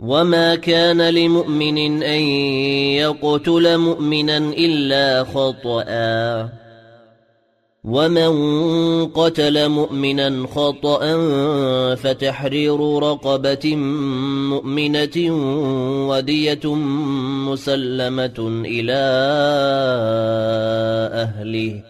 وما كان لمؤمن ان يقتل مؤمنا الا خطأ. ومن قتل مؤمنا خطأ فتحرير رقبة مؤمنة ودية مسلمة إلى أهله.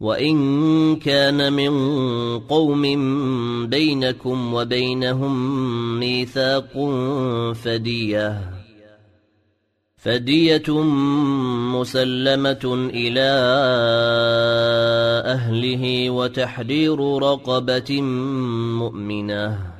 وإن كان من قوم بينكم وبينهم ميثاق فديه فدية مسلمة إلى أهله وتحرير رقبة مؤمنة